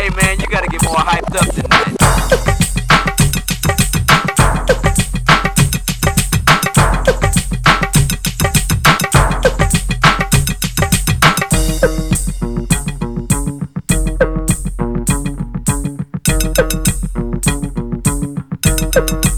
Hey man, you gotta get more hyped up than that. you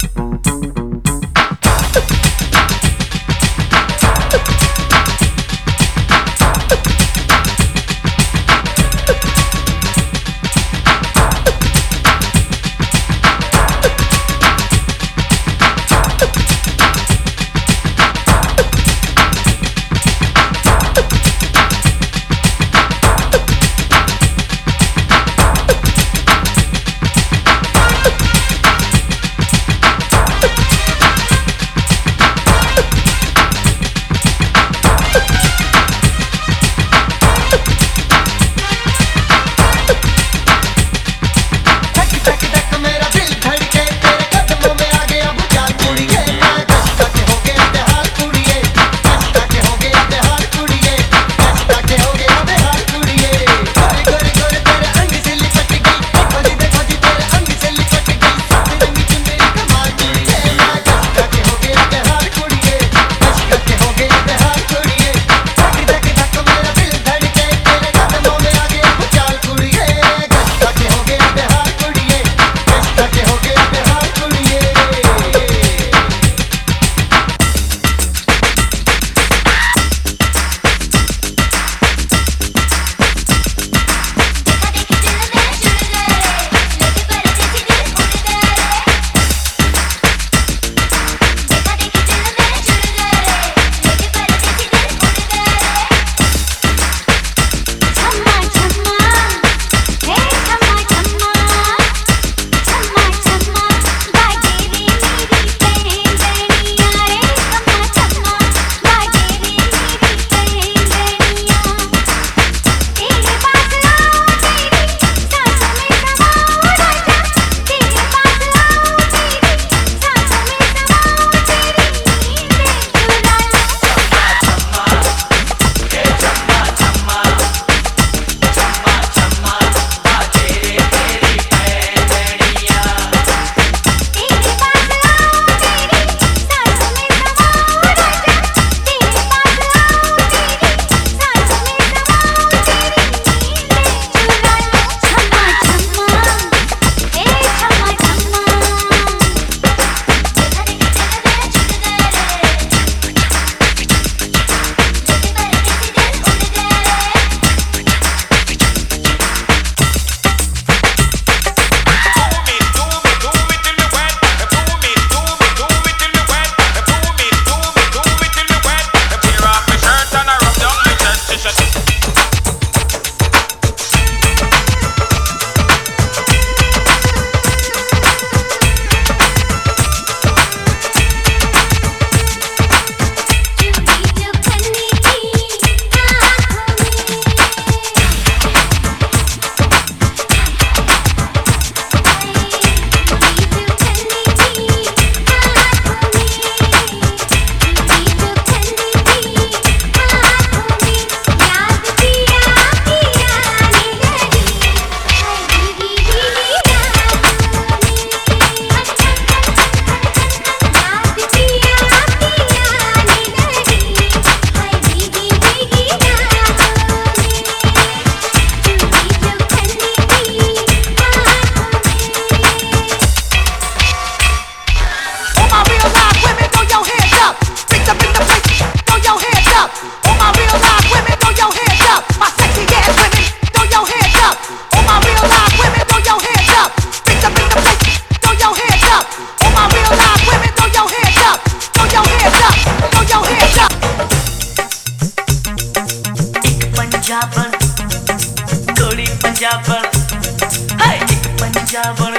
हाय एक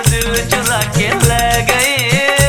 दिल चुरा के ले गई